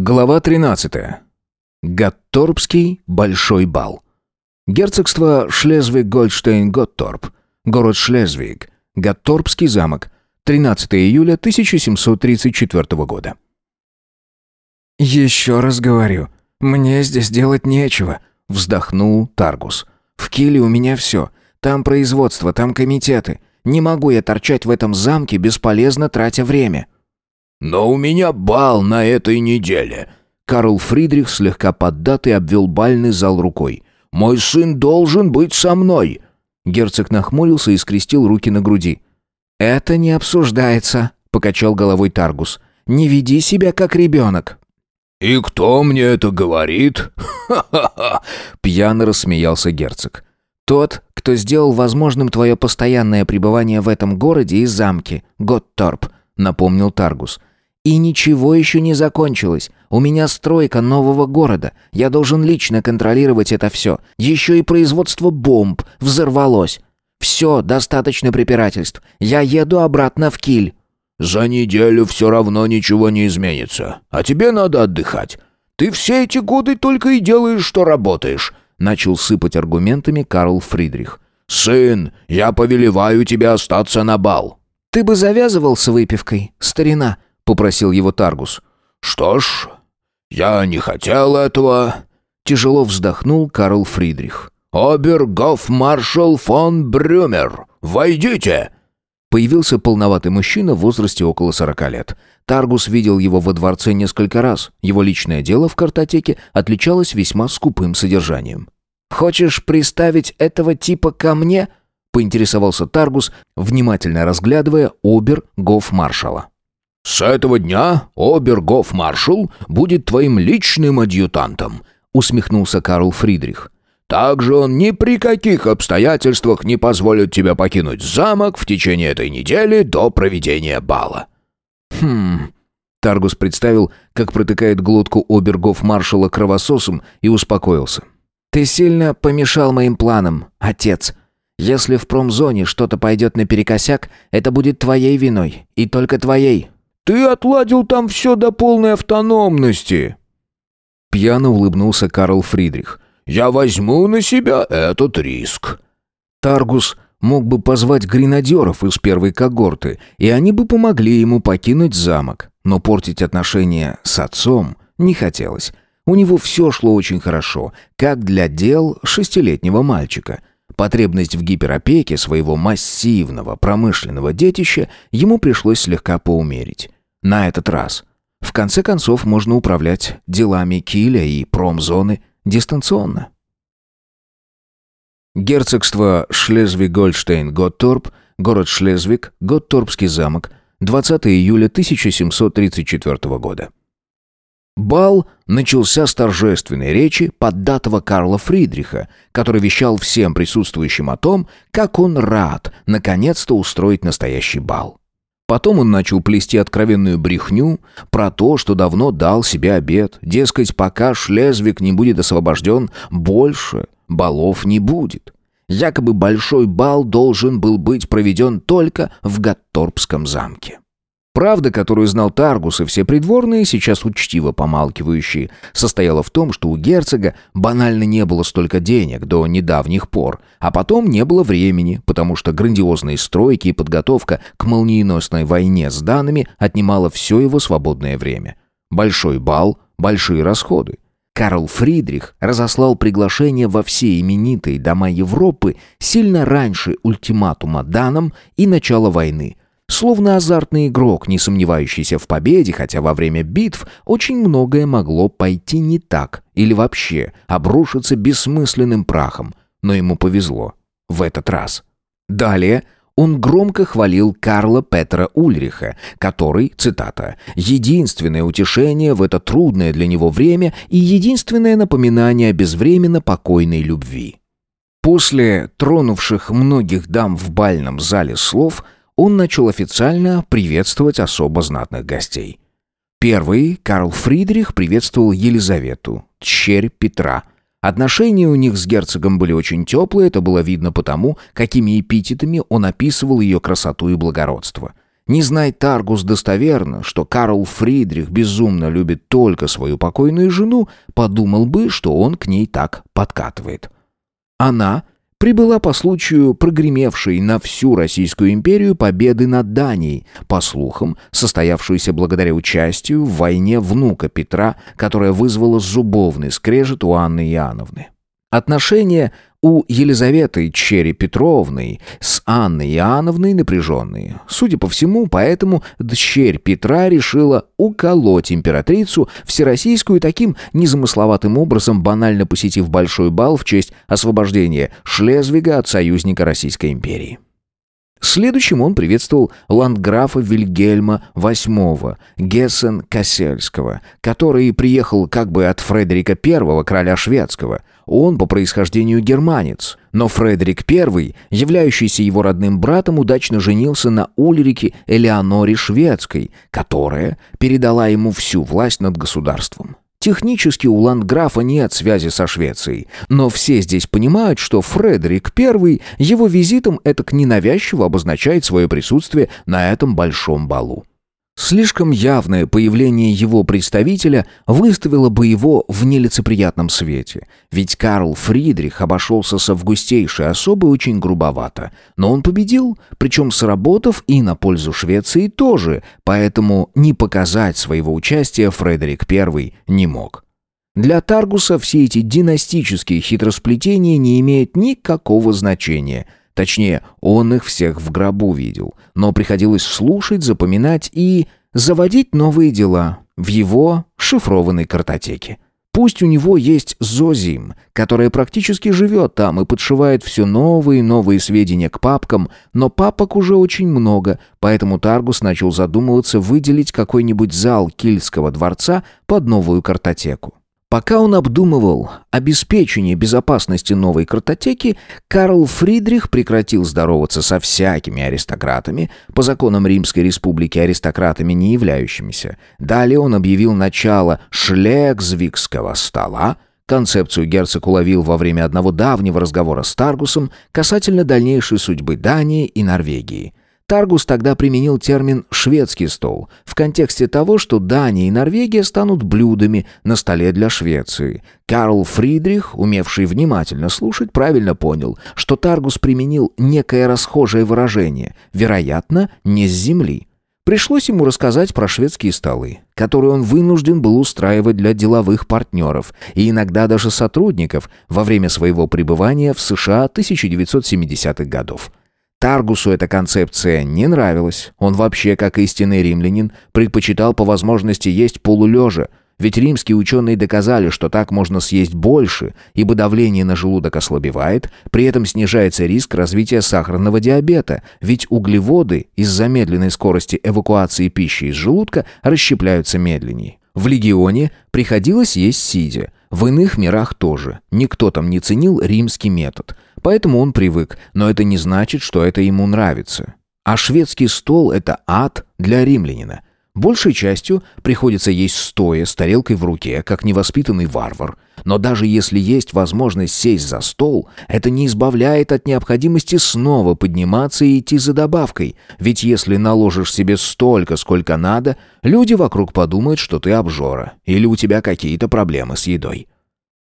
Глава 13. Гатторпский большой бал. Герцогство Шлезвиг-Гольштейн-Готторп. Город Шлезвиг. Гатторпский замок. 13 июля 1734 года. «Еще раз говорю, мне здесь делать нечего», — вздохнул Таргус. «В Киле у меня все. Там производство, там комитеты. Не могу я торчать в этом замке, бесполезно тратя время». «Но у меня бал на этой неделе». Карл Фридрих слегка поддатый обвел бальный зал рукой. «Мой сын должен быть со мной». Герцог нахмурился и скрестил руки на груди. «Это не обсуждается», — покачал головой Таргус. «Не веди себя как ребенок». «И кто мне это говорит?» «Ха-ха-ха!» Пьяно рассмеялся герцог. «Тот, кто сделал возможным твое постоянное пребывание в этом городе и замке, Готторп», — напомнил Таргус. И ничего еще не закончилось. У меня стройка нового города. Я должен лично контролировать это все. Еще и производство бомб взорвалось. Все, достаточно препирательств. Я еду обратно в Киль. За неделю все равно ничего не изменится. А тебе надо отдыхать. Ты все эти годы только и делаешь, что работаешь. Начал сыпать аргументами Карл Фридрих. «Сын, я повелеваю тебе остаться на бал». «Ты бы завязывал с выпивкой, старина», попросил его Таргус. «Что ж, я не хотел этого», — тяжело вздохнул Карл Фридрих. «Обергоф-маршал фон Брюмер, войдите!» Появился полноватый мужчина в возрасте около сорока лет. Таргус видел его во дворце несколько раз. Его личное дело в картотеке отличалось весьма скупым содержанием. «Хочешь приставить этого типа ко мне?» — поинтересовался Таргус, внимательно разглядывая обер-гоф-маршала. «С этого дня обергоф-маршал будет твоим личным адъютантом», усмехнулся Карл Фридрих. «Также он ни при каких обстоятельствах не позволит тебе покинуть замок в течение этой недели до проведения бала». «Хм...» Таргус представил, как протыкает глотку обергоф-маршала кровососом и успокоился. «Ты сильно помешал моим планам, отец. Если в промзоне что-то пойдет наперекосяк, это будет твоей виной, и только твоей. Ты отладил там все до полной автономности!» Пьяно улыбнулся Карл Фридрих. «Я возьму на себя этот риск». Таргус мог бы позвать гренадеров из первой когорты, и они бы помогли ему покинуть замок. Но портить отношения с отцом не хотелось. У него все шло очень хорошо, как для дел шестилетнего мальчика. Потребность в гиперопеке своего массивного промышленного детища ему пришлось слегка поумерить. На этот раз. В конце концов, можно управлять делами Киля и промзоны дистанционно. Герцогство Шлезвиг-Гольштейн-Готторп, город Шлезвиг, Готторпский замок, 20 июля 1734 года. Бал начался с торжественной речи поддатого Карла Фридриха, который вещал всем присутствующим о том, как он рад наконец-то устроить настоящий бал. Потом он начал плести откровенную брехню про то, что давно дал себе обед. Дескать, пока Шлезвик не будет освобожден, больше балов не будет. Якобы большой бал должен был быть проведен только в Гатторпском замке. Правда, которую знал Таргус и все придворные, сейчас учтиво помалкивающие, состояла в том, что у герцога банально не было столько денег до недавних пор, а потом не было времени, потому что грандиозные стройки и подготовка к молниеносной войне с данными отнимала все его свободное время. Большой бал, большие расходы. Карл Фридрих разослал приглашение во все именитые дома Европы сильно раньше ультиматума данным и начала войны – Словно азартный игрок, не сомневающийся в победе, хотя во время битв очень многое могло пойти не так или вообще обрушиться бессмысленным прахом. Но ему повезло. В этот раз. Далее он громко хвалил Карла Петра Ульриха, который, цитата, «единственное утешение в это трудное для него время и единственное напоминание о безвременно покойной любви». После тронувших многих дам в бальном зале слов – он начал официально приветствовать особо знатных гостей. Первый, Карл Фридрих, приветствовал Елизавету, черь Петра. Отношения у них с герцогом были очень теплые, это было видно потому, какими эпитетами он описывал ее красоту и благородство. Не знай Таргус достоверно, что Карл Фридрих безумно любит только свою покойную жену, подумал бы, что он к ней так подкатывает. Она прибыла по случаю прогремевшей на всю Российскую империю победы над Данией, по слухам, состоявшейся благодаря участию в войне внука Петра, которая вызвала зубовный скрежет у Анны Иоанновны. Отношения у Елизаветы Черри Петровны с Анной Иоанновной напряженные. Судя по всему, поэтому дщерь Петра решила уколоть императрицу всероссийскую таким незамысловатым образом, банально посетив большой бал в честь освобождения Шлезвига от союзника Российской империи. Следующим он приветствовал ландграфа Вильгельма VIII Гессен-Кассельского, который приехал как бы от Фредерика I, короля шведского. Он по происхождению германец, но Фредерик I, являющийся его родным братом, удачно женился на Ульрике Элеоноре Шведской, которая передала ему всю власть над государством. Технически у ландграфа нет связи со Швецией, но все здесь понимают, что Фредерик I его визитом это ненавязчиво обозначает свое присутствие на этом большом балу. Слишком явное появление его представителя выставило бы его в нелицеприятном свете, ведь Карл Фридрих обошелся с августейшей особой очень грубовато, но он победил, причем сработав и на пользу Швеции тоже, поэтому не показать своего участия Фредерик I не мог. Для Таргуса все эти династические хитросплетения не имеют никакого значения – Точнее, он их всех в гробу видел, но приходилось слушать, запоминать и заводить новые дела в его шифрованной картотеке. Пусть у него есть Зозим, которая практически живет там и подшивает все новые и новые сведения к папкам, но папок уже очень много, поэтому Таргус начал задумываться выделить какой-нибудь зал Кильского дворца под новую картотеку. Пока он обдумывал обеспечение безопасности новой картотеки, Карл Фридрих прекратил здороваться со всякими аристократами, по законам Римской Республики аристократами не являющимися. Далее он объявил начало шлегзвикского стола, Концепцию герцог уловил во время одного давнего разговора с Таргусом касательно дальнейшей судьбы Дании и Норвегии. Таргус тогда применил термин «шведский стол» в контексте того, что Дания и Норвегия станут блюдами на столе для Швеции. Карл Фридрих, умевший внимательно слушать, правильно понял, что Таргус применил некое расхожее выражение, вероятно, не с земли. Пришлось ему рассказать про шведские столы, которые он вынужден был устраивать для деловых партнеров и иногда даже сотрудников во время своего пребывания в США 1970-х годов. Таргусу эта концепция не нравилась. Он вообще, как истинный римлянин, предпочитал по возможности есть полулежа, ведь римские ученые доказали, что так можно съесть больше, ибо давление на желудок ослабевает, при этом снижается риск развития сахарного диабета, ведь углеводы из-за медленной скорости эвакуации пищи из желудка расщепляются медленнее. В легионе приходилось есть сидя, в иных мирах тоже. Никто там не ценил римский метод. Поэтому он привык, но это не значит, что это ему нравится. А шведский стол – это ад для римлянина. Большей частью приходится есть стоя, с тарелкой в руке, как невоспитанный варвар. Но даже если есть возможность сесть за стол, это не избавляет от необходимости снова подниматься и идти за добавкой. Ведь если наложишь себе столько, сколько надо, люди вокруг подумают, что ты обжора, или у тебя какие-то проблемы с едой.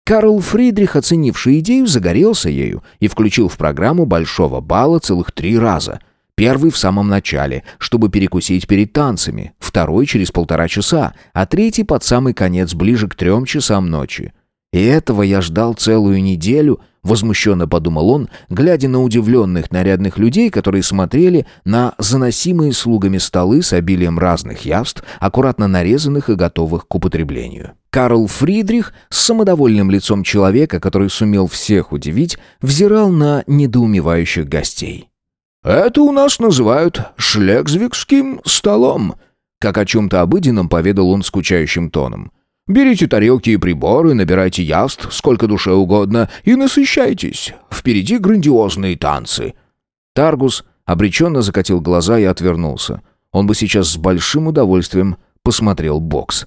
Карл Фридрих, оценивший идею, загорелся ею и включил в программу большого бала целых три раза – Первый в самом начале, чтобы перекусить перед танцами, второй через полтора часа, а третий под самый конец, ближе к трем часам ночи. И этого я ждал целую неделю, возмущенно подумал он, глядя на удивленных нарядных людей, которые смотрели на заносимые слугами столы с обилием разных явств, аккуратно нарезанных и готовых к употреблению. Карл Фридрих с самодовольным лицом человека, который сумел всех удивить, взирал на недоумевающих гостей. «Это у нас называют шлегзвикским столом», как о чем-то обыденном поведал он скучающим тоном. «Берите тарелки и приборы, набирайте явств сколько душе угодно и насыщайтесь. Впереди грандиозные танцы». Таргус обреченно закатил глаза и отвернулся. Он бы сейчас с большим удовольствием посмотрел бокс.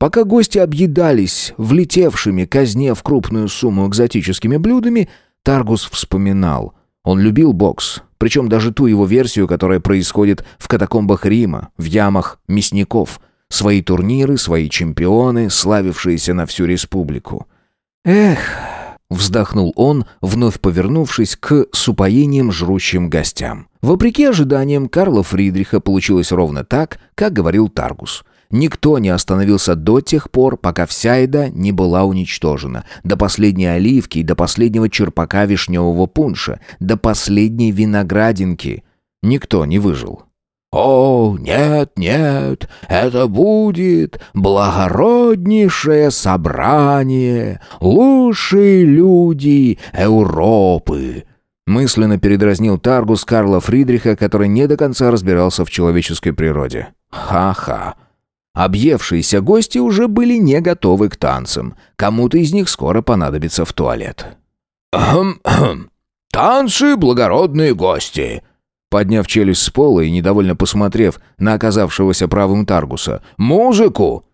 Пока гости объедались влетевшими казне в крупную сумму экзотическими блюдами, Таргус вспоминал – Он любил бокс, причем даже ту его версию, которая происходит в катакомбах Рима, в ямах мясников. Свои турниры, свои чемпионы, славившиеся на всю республику. Эх, вздохнул он, вновь повернувшись к с упоением жрущим гостям. Вопреки ожиданиям Карла Фридриха получилось ровно так, как говорил Таргус. Никто не остановился до тех пор, пока вся еда не была уничтожена. До последней оливки и до последнего черпака вишневого пунша, до последней виноградинки. Никто не выжил. «О, нет, нет, это будет благороднейшее собрание, лучшие люди Европы!» Мысленно передразнил Таргус Карла Фридриха, который не до конца разбирался в человеческой природе. «Ха-ха!» Объевшиеся гости уже были не готовы к танцам. Кому-то из них скоро понадобится в туалет. «Хм-хм. Танцы, благородные гости!» Подняв челюсть с пола и недовольно посмотрев на оказавшегося правым Таргуса. «Музыку!»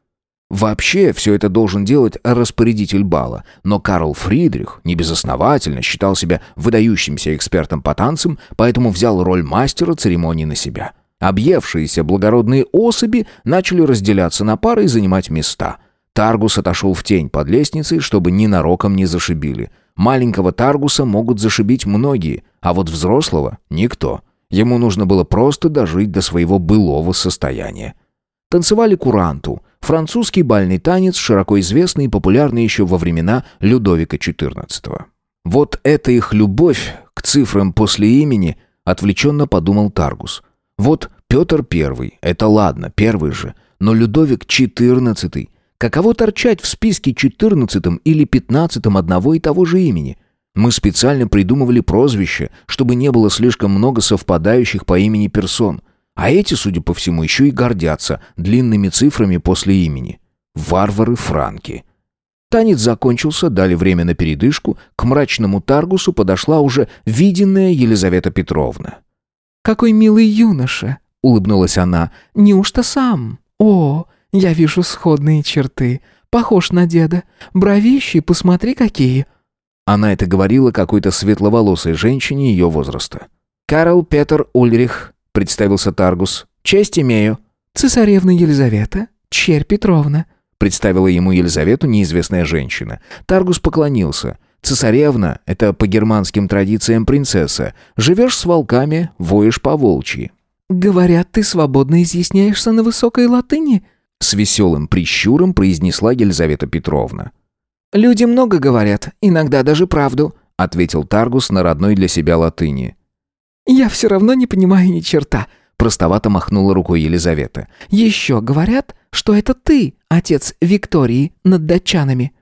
Вообще, все это должен делать распорядитель бала, но Карл Фридрих небезосновательно считал себя выдающимся экспертом по танцам, поэтому взял роль мастера церемонии на себя. Объевшиеся благородные особи начали разделяться на пары и занимать места. Таргус отошел в тень под лестницей, чтобы ненароком не зашибили. Маленького Таргуса могут зашибить многие, а вот взрослого — никто. Ему нужно было просто дожить до своего былого состояния. Танцевали куранту, французский бальный танец, широко известный и популярный еще во времена Людовика XIV. Вот это их любовь к цифрам после имени, отвлеченно подумал Таргус. Вот Петр Первый, это ладно, первый же, но Людовик XIV, каково торчать в списке четырнадцатым или пятнадцатым одного и того же имени? Мы специально придумывали прозвище, чтобы не было слишком много совпадающих по имени персон. А эти, судя по всему, еще и гордятся длинными цифрами после имени. Варвары-франки. Танец закончился, дали время на передышку. К мрачному Таргусу подошла уже виденная Елизавета Петровна. «Какой милый юноша!» — улыбнулась она. «Неужто сам? О, я вижу сходные черты. Похож на деда. Бровищи, посмотри какие!» Она это говорила какой-то светловолосой женщине ее возраста. «Карл Петр Ульрих», — представился Таргус. «Честь имею». «Цесаревна Елизавета, Черь Петровна», — представила ему Елизавету неизвестная женщина. Таргус поклонился. «Цесаревна — это по германским традициям принцесса. Живешь с волками, воешь по волчьи». «Говорят, ты свободно изъясняешься на высокой латыни?» С веселым прищуром произнесла Елизавета Петровна. «Люди много говорят, иногда даже правду», — ответил Таргус на родной для себя латыни. «Я все равно не понимаю ни черта», — простовато махнула рукой Елизавета. «Еще говорят, что это ты, отец Виктории, над датчанами».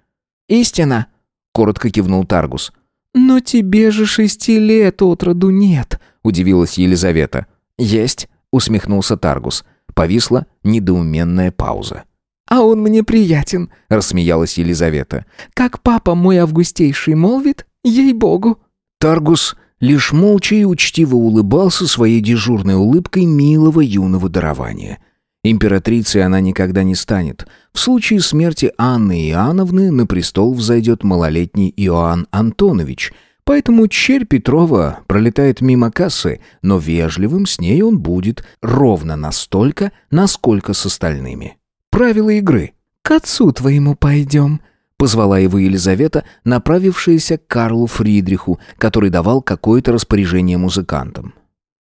«Истина», — коротко кивнул Таргус. «Но тебе же шести лет от роду нет», — удивилась Елизавета. «Есть», — усмехнулся Таргус. Повисла недоуменная пауза. «А он мне приятен», — рассмеялась Елизавета. «Как папа мой августейший молвит, ей-богу». Таргус лишь молча и учтиво улыбался своей дежурной улыбкой милого юного дарования. Императрицей она никогда не станет. В случае смерти Анны Иоанновны на престол взойдет малолетний Иоанн Антонович, поэтому черь Петрова пролетает мимо кассы, но вежливым с ней он будет ровно настолько, насколько с остальными правила игры. «К отцу твоему пойдем», — позвала его Елизавета, направившаяся к Карлу Фридриху, который давал какое-то распоряжение музыкантам.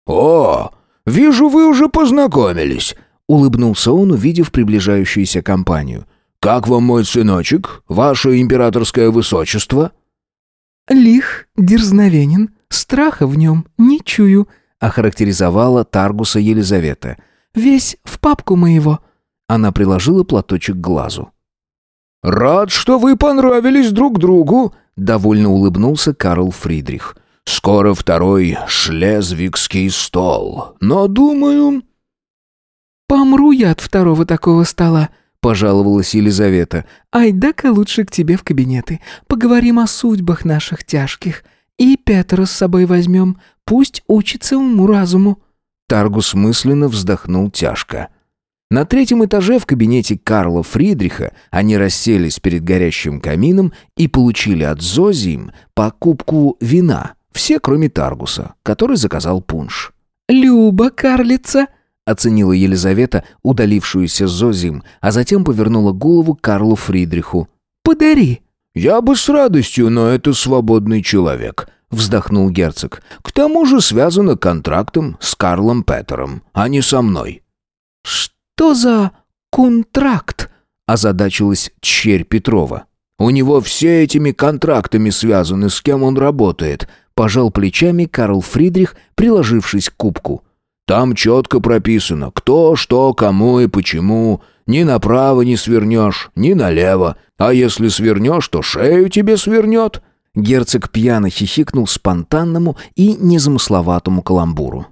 «О, вижу, вы уже познакомились», — улыбнулся он, увидев приближающуюся компанию. «Как вам мой сыночек, ваше императорское высочество?» «Лих, дерзновенен, страха в нем не чую», — охарактеризовала Таргуса Елизавета. «Весь в папку моего». Она приложила платочек к глазу. «Рад, что вы понравились друг другу», — довольно улыбнулся Карл Фридрих. «Скоро второй шлезвигский стол, но, думаю...» «Помру я от второго такого стола», — пожаловалась Елизавета. «Ай-да-ка лучше к тебе в кабинеты. Поговорим о судьбах наших тяжких. И Петра с собой возьмем. Пусть учится уму-разуму». Таргус мысленно вздохнул тяжко. На третьем этаже в кабинете Карла Фридриха они расселись перед горящим камином и получили от Зозим покупку вина Все, кроме Таргуса, который заказал пунш. «Люба, карлица!» — оценила Елизавета удалившуюся Зозим, а затем повернула голову Карлу Фридриху. «Подари!» «Я бы с радостью, но это свободный человек», — вздохнул герцог. «К тому же связано контрактом с Карлом Петером, а не со мной». «Что за контракт?» — озадачилась черь Петрова. «У него все этими контрактами связаны, с кем он работает», — пожал плечами Карл Фридрих, приложившись к кубку. «Там четко прописано, кто, что, кому и почему. Ни направо не свернешь, ни налево. А если свернешь, то шею тебе свернет». Герцог пьяно хихикнул спонтанному и незамысловатому каламбуру.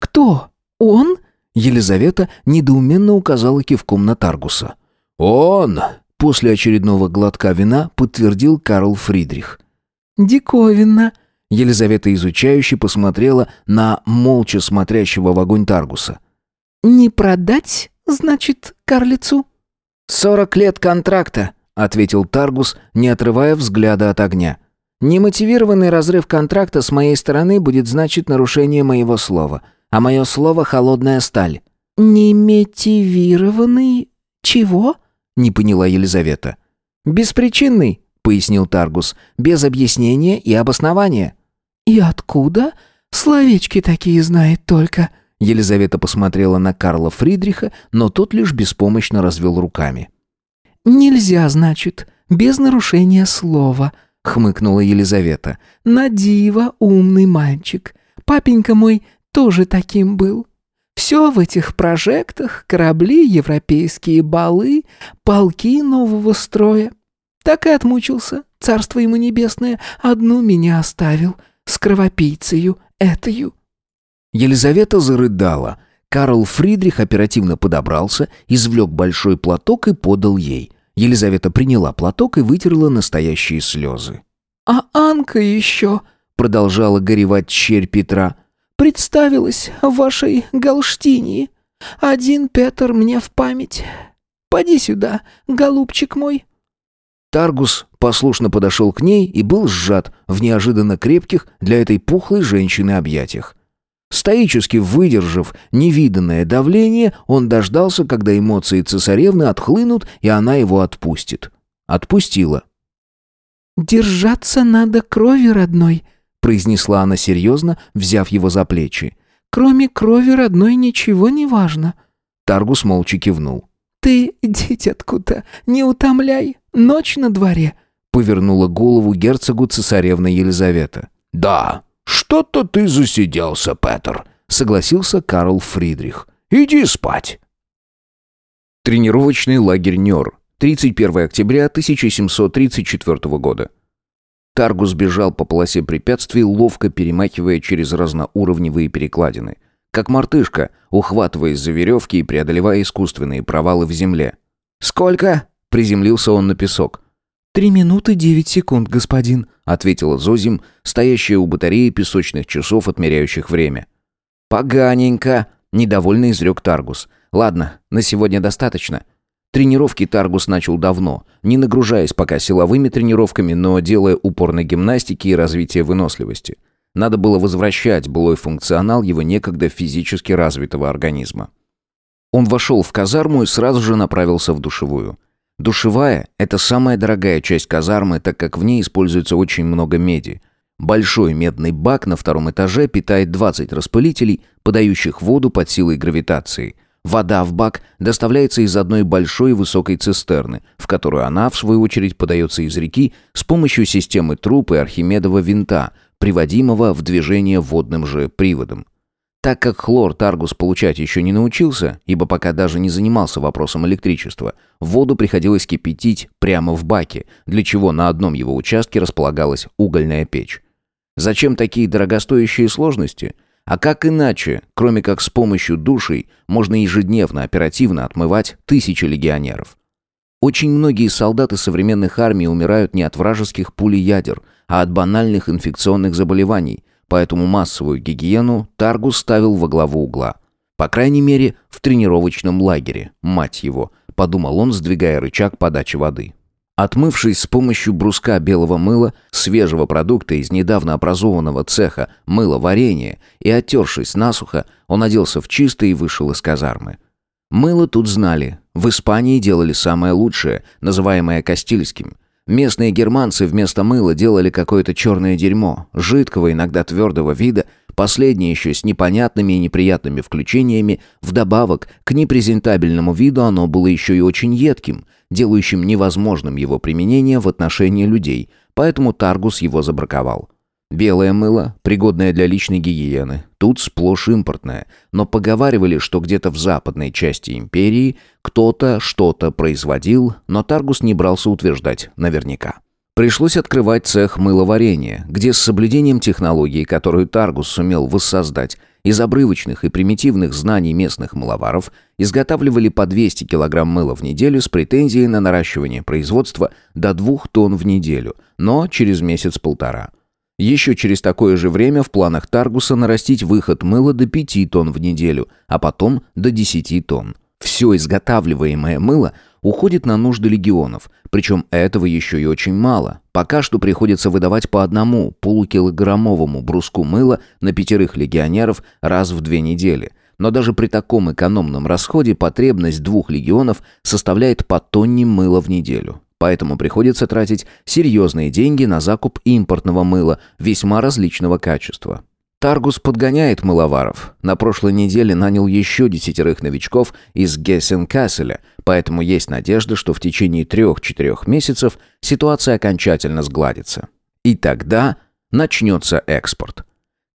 «Кто? Он?» Елизавета недоуменно указала кивком на Таргуса. «Он!» — после очередного глотка вина подтвердил Карл Фридрих. «Диковинно!» Елизавета изучающе посмотрела на молча смотрящего в огонь Таргуса. «Не продать, значит, карлицу?» «Сорок лет контракта», — ответил Таргус, не отрывая взгляда от огня. «Немотивированный разрыв контракта с моей стороны будет значить нарушение моего слова, а мое слово — холодная сталь». «Немотивированный... чего?» — не поняла Елизавета. «Беспричинный», — пояснил Таргус, — «без объяснения и обоснования». «И откуда? Словечки такие знает только». Елизавета посмотрела на Карла Фридриха, но тот лишь беспомощно развел руками. «Нельзя, значит, без нарушения слова», — хмыкнула Елизавета. «На диво умный мальчик. Папенька мой тоже таким был. Все в этих прожектах, корабли, европейские балы, полки нового строя. Так и отмучился, царство ему небесное, одну меня оставил» с кровопийцею этою». Елизавета зарыдала. Карл Фридрих оперативно подобрался, извлек большой платок и подал ей. Елизавета приняла платок и вытерла настоящие слезы. «А Анка еще», — продолжала горевать черь Петра, — «представилась в вашей Галштинии. Один Петр мне в память. Поди сюда, голубчик мой». Таргус послушно подошел к ней и был сжат в неожиданно крепких для этой пухлой женщины объятиях. Стоически выдержав невиданное давление, он дождался, когда эмоции цесаревны отхлынут, и она его отпустит. Отпустила. «Держаться надо крови родной», — произнесла она серьезно, взяв его за плечи. «Кроме крови родной ничего не важно». Таргус молча кивнул. «Ты, дитятку-то, не утомляй, ночь на дворе», — повернула голову герцогу цесаревна Елизавета. «Да, что-то ты засиделся, Петер», — согласился Карл Фридрих. «Иди спать». Тренировочный лагерь Нёр. 31 октября 1734 года. Таргус бежал по полосе препятствий, ловко перемахивая через разноуровневые перекладины — как мартышка, ухватываясь за веревки и преодолевая искусственные провалы в земле. «Сколько?» — приземлился он на песок. «Три минуты девять секунд, господин», — ответила Зозим, стоящая у батареи песочных часов, отмеряющих время. «Поганенько», — недовольно изрек Таргус. «Ладно, на сегодня достаточно». Тренировки Таргус начал давно, не нагружаясь пока силовыми тренировками, но делая упор на гимнастике и развитие выносливости. Надо было возвращать былой функционал его некогда физически развитого организма. Он вошел в казарму и сразу же направился в душевую. Душевая – это самая дорогая часть казармы, так как в ней используется очень много меди. Большой медный бак на втором этаже питает 20 распылителей, подающих воду под силой гравитации. Вода в бак доставляется из одной большой высокой цистерны, в которую она, в свою очередь, подается из реки с помощью системы труб и Архимедова винта, приводимого в движение водным же приводом. Так как хлор Таргус получать еще не научился, ибо пока даже не занимался вопросом электричества, воду приходилось кипятить прямо в баке, для чего на одном его участке располагалась угольная печь. Зачем такие дорогостоящие сложности? А как иначе, кроме как с помощью душей, можно ежедневно оперативно отмывать тысячи легионеров? Очень многие солдаты современных армий умирают не от вражеских пулей ядер, а от банальных инфекционных заболеваний, поэтому массовую гигиену Таргус ставил во главу угла. По крайней мере, в тренировочном лагере, мать его, подумал он, сдвигая рычаг подачи воды. Отмывшись с помощью бруска белого мыла, свежего продукта из недавно образованного цеха мыловарения и оттершись насухо, он оделся в чистое и вышел из казармы. Мыло тут знали. В Испании делали самое лучшее, называемое кастильским. Местные германцы вместо мыла делали какое-то черное дерьмо, жидкого, иногда твердого вида, последнее еще с непонятными и неприятными включениями, вдобавок к непрезентабельному виду оно было еще и очень едким, делающим невозможным его применение в отношении людей, поэтому Таргус его забраковал. Белое мыло, пригодное для личной гигиены, тут сплошь импортное, но поговаривали, что где-то в западной части империи кто-то что-то производил, но Таргус не брался утверждать наверняка. Пришлось открывать цех мыловарения, где с соблюдением технологии, которую Таргус сумел воссоздать, из обрывочных и примитивных знаний местных мыловаров изготавливали по 200 кг мыла в неделю с претензией на наращивание производства до 2 тонн в неделю, но через месяц-полтора – еще через такое же время в планах Таргуса нарастить выход мыла до 5 тонн в неделю, а потом до 10 тонн. Все изготавливаемое мыло уходит на нужды легионов, причем этого еще и очень мало. Пока что приходится выдавать по одному полукилограммовому бруску мыла на пятерых легионеров раз в две недели. Но даже при таком экономном расходе потребность двух легионов составляет по тонне мыла в неделю поэтому приходится тратить серьезные деньги на закуп импортного мыла весьма различного качества. Таргус подгоняет мыловаров. На прошлой неделе нанял еще десятерых новичков из Гессенкасселя, поэтому есть надежда, что в течение трех-четырех месяцев ситуация окончательно сгладится. И тогда начнется экспорт.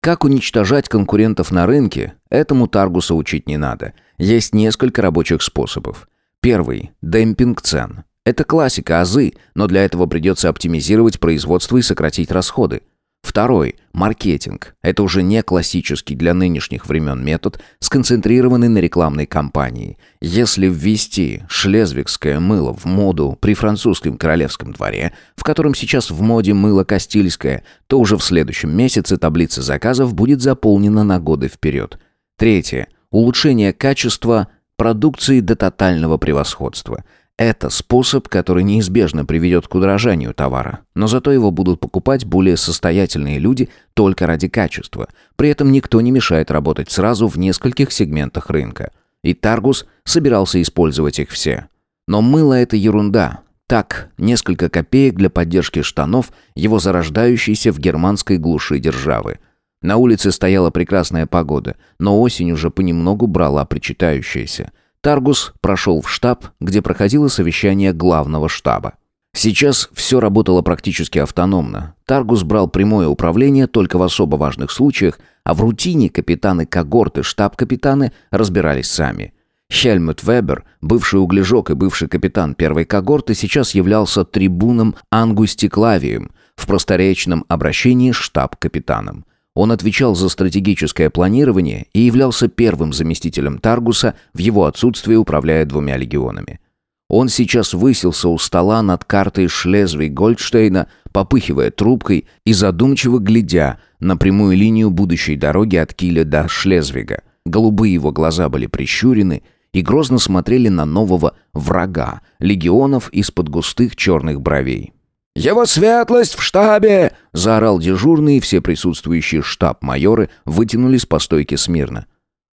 Как уничтожать конкурентов на рынке, этому Таргуса учить не надо. Есть несколько рабочих способов. Первый – демпинг цен. Это классика, азы, но для этого придется оптимизировать производство и сократить расходы. Второй – маркетинг. Это уже не классический для нынешних времен метод, сконцентрированный на рекламной кампании. Если ввести шлезвигское мыло в моду при французском королевском дворе, в котором сейчас в моде мыло кастильское, то уже в следующем месяце таблица заказов будет заполнена на годы вперед. Третье – улучшение качества продукции до тотального превосходства – это способ, который неизбежно приведет к удорожанию товара, но зато его будут покупать более состоятельные люди только ради качества. При этом никто не мешает работать сразу в нескольких сегментах рынка. И Таргус собирался использовать их все. Но мыло – это ерунда. Так, несколько копеек для поддержки штанов, его зарождающейся в германской глуши державы. На улице стояла прекрасная погода, но осень уже понемногу брала причитающаяся – Таргус прошел в штаб, где проходило совещание главного штаба. Сейчас все работало практически автономно. Таргус брал прямое управление только в особо важных случаях, а в рутине капитаны когорты, штаб-капитаны разбирались сами. Хельмут Вебер, бывший углежок и бывший капитан первой когорты, сейчас являлся трибуном Ангустиклавием, в просторечном обращении штаб-капитаном. Он отвечал за стратегическое планирование и являлся первым заместителем Таргуса, в его отсутствие управляя двумя легионами. Он сейчас высился у стола над картой Шлезвиг-Гольдштейна, попыхивая трубкой и задумчиво глядя на прямую линию будущей дороги от Киля до Шлезвига. Голубые его глаза были прищурены и грозно смотрели на нового врага, легионов из-под густых черных бровей. «Его светлость в штабе!» — заорал дежурный, и все присутствующие штаб-майоры вытянулись по стойке смирно.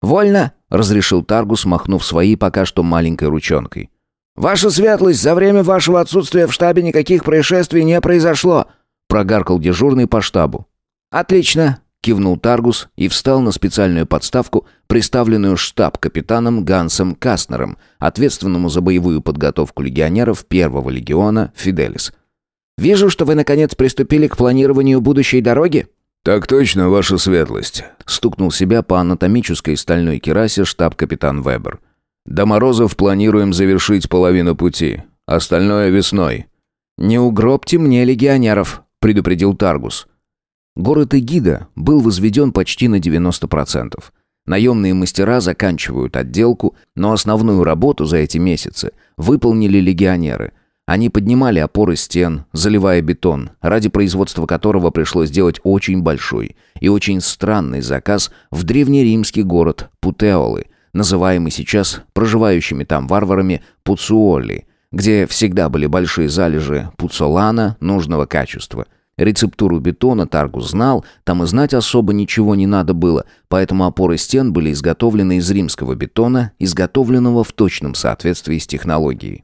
«Вольно!» — разрешил Таргус, махнув своей пока что маленькой ручонкой. «Ваша светлость, за время вашего отсутствия в штабе никаких происшествий не произошло!» — прогаркал дежурный по штабу. «Отлично!» — кивнул Таргус и встал на специальную подставку, приставленную штаб-капитаном Гансом Кастнером, ответственному за боевую подготовку легионеров первого легиона «Фиделис». Вижу, что вы наконец приступили к планированию будущей дороги. Так точно, ваша светлость, стукнул себя по анатомической стальной керасе штаб-капитан Вебер. До морозов планируем завершить половину пути, остальное весной. Не угробьте мне легионеров, предупредил Таргус. Город Эгида был возведен почти на 90%. Наемные мастера заканчивают отделку, но основную работу за эти месяцы выполнили легионеры – они поднимали опоры стен, заливая бетон, ради производства которого пришлось сделать очень большой и очень странный заказ в древнеримский город Путеолы, называемый сейчас проживающими там варварами Пуцуоли, где всегда были большие залежи пуцолана нужного качества. Рецептуру бетона Таргус знал, там и знать особо ничего не надо было, поэтому опоры стен были изготовлены из римского бетона, изготовленного в точном соответствии с технологией.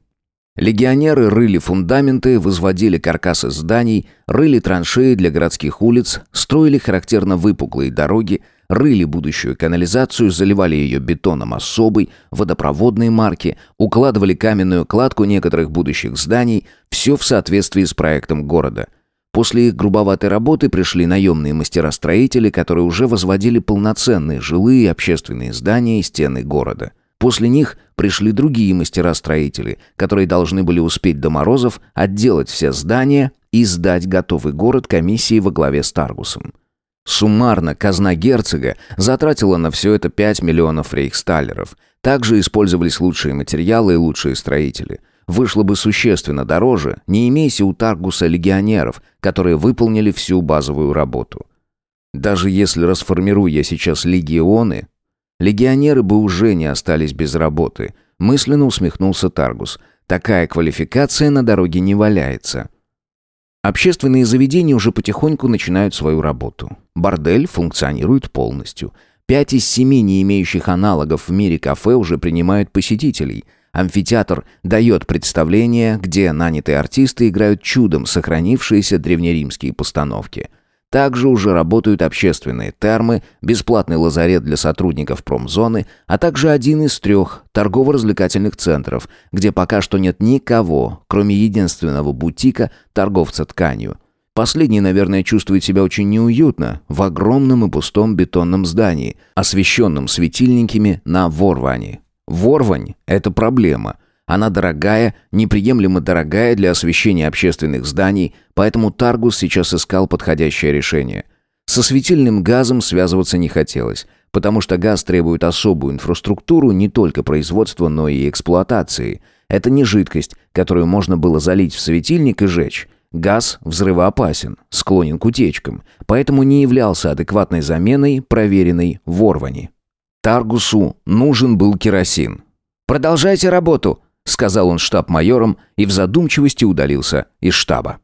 Легионеры рыли фундаменты, возводили каркасы зданий, рыли траншеи для городских улиц, строили характерно выпуклые дороги, рыли будущую канализацию, заливали ее бетоном особой, водопроводной марки, укладывали каменную кладку некоторых будущих зданий, все в соответствии с проектом города. После их грубоватой работы пришли наемные мастера-строители, которые уже возводили полноценные жилые и общественные здания и стены города. После них пришли другие мастера-строители, которые должны были успеть до морозов отделать все здания и сдать готовый город комиссии во главе с Таргусом. Суммарно казна герцога затратила на все это 5 миллионов рейхсталлеров. Также использовались лучшие материалы и лучшие строители. Вышло бы существенно дороже, не имейся у Таргуса легионеров, которые выполнили всю базовую работу. Даже если расформирую я сейчас легионы, легионеры бы уже не остались без работы. Мысленно усмехнулся Таргус. Такая квалификация на дороге не валяется. Общественные заведения уже потихоньку начинают свою работу. Бордель функционирует полностью. Пять из семи не имеющих аналогов в мире кафе уже принимают посетителей. Амфитеатр дает представление, где нанятые артисты играют чудом сохранившиеся древнеримские постановки – также уже работают общественные термы, бесплатный лазарет для сотрудников промзоны, а также один из трех торгово-развлекательных центров, где пока что нет никого, кроме единственного бутика торговца тканью. Последний, наверное, чувствует себя очень неуютно в огромном и пустом бетонном здании, освещенном светильниками на Ворване. Ворвань – это проблема – она дорогая, неприемлемо дорогая для освещения общественных зданий, поэтому Таргус сейчас искал подходящее решение. Со светильным газом связываться не хотелось, потому что газ требует особую инфраструктуру не только производства, но и эксплуатации. Это не жидкость, которую можно было залить в светильник и жечь. Газ взрывоопасен, склонен к утечкам, поэтому не являлся адекватной заменой, проверенной в Орване. Таргусу нужен был керосин. «Продолжайте работу», — сказал он штаб-майором и в задумчивости удалился из штаба.